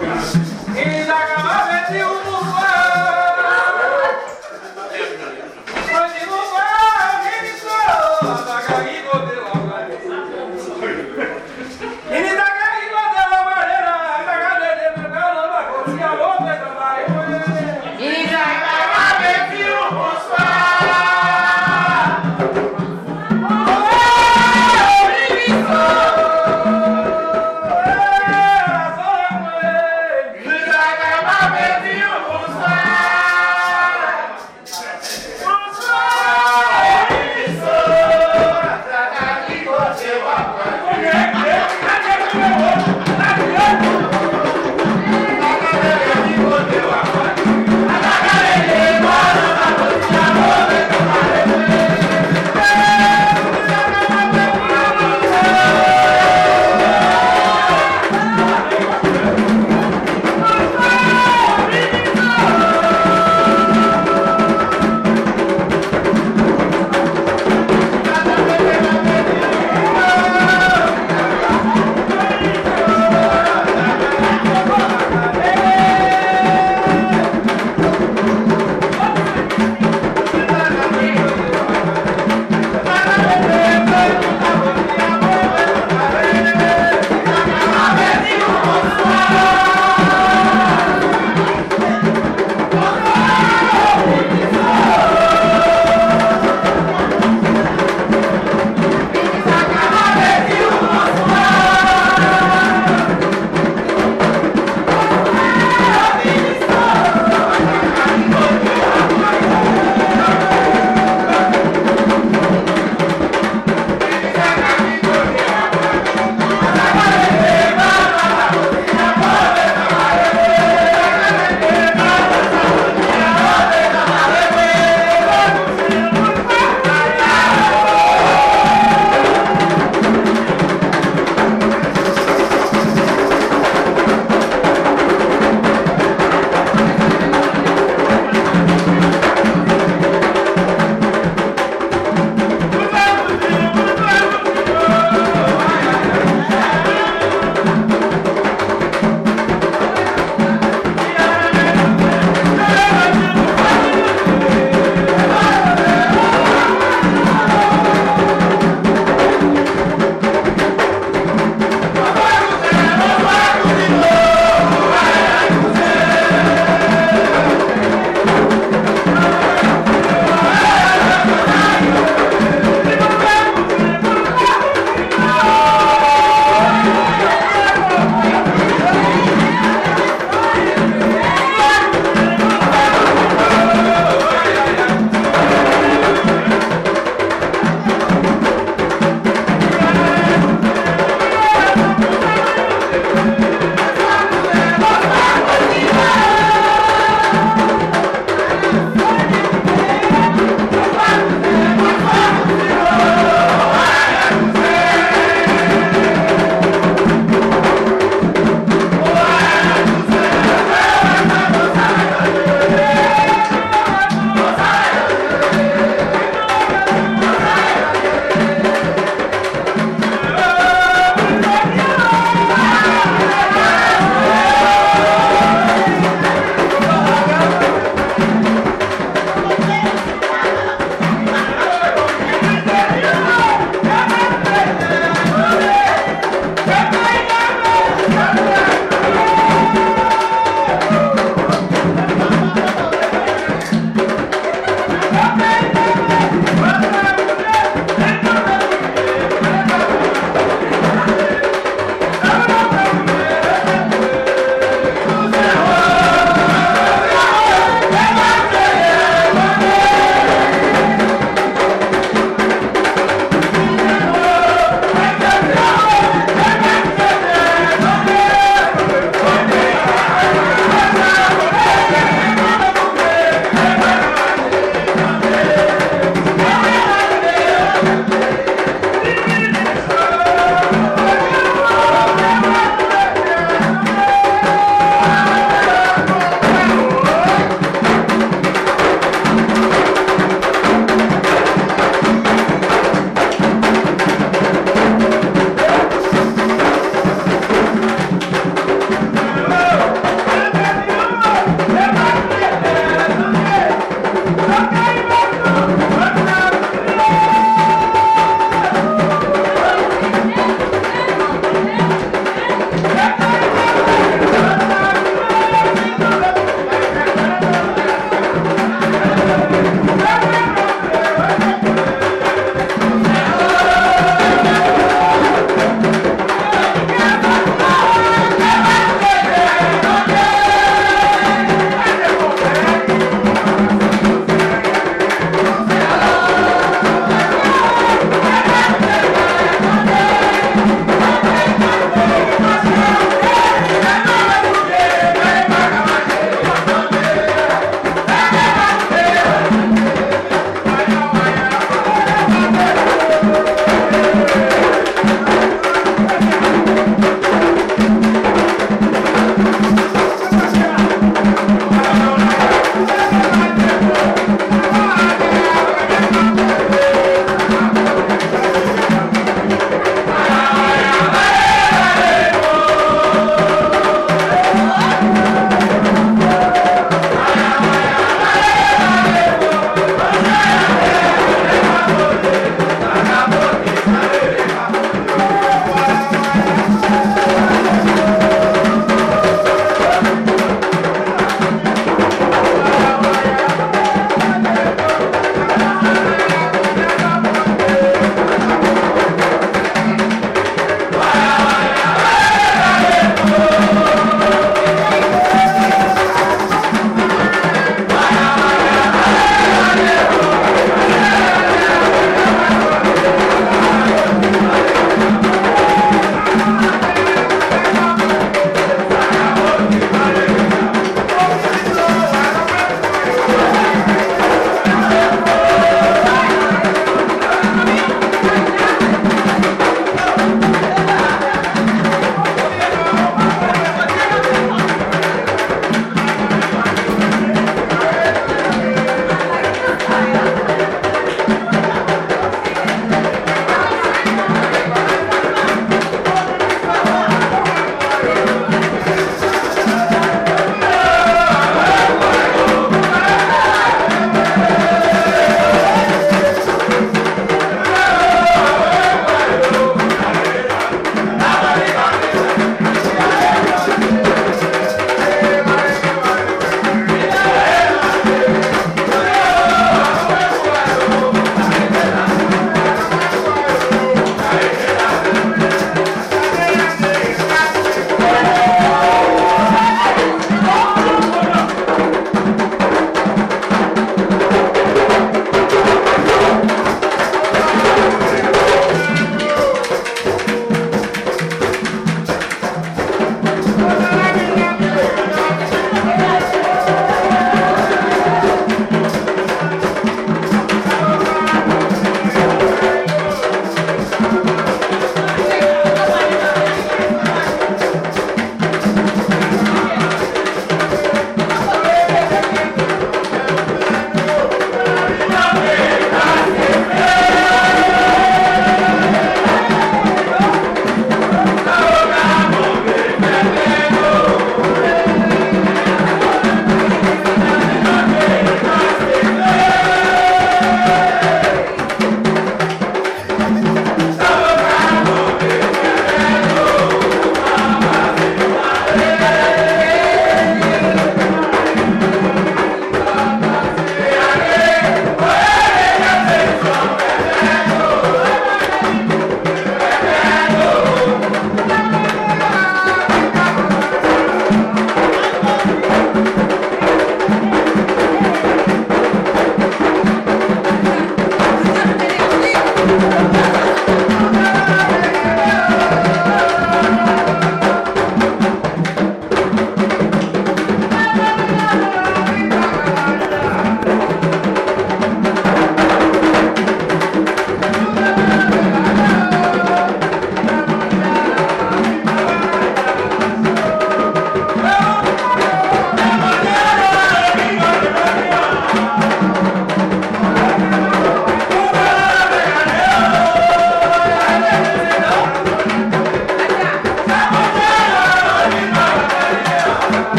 Gracias.